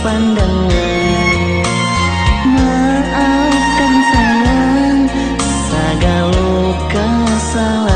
pandangan Maafkan sayang Segala luka salah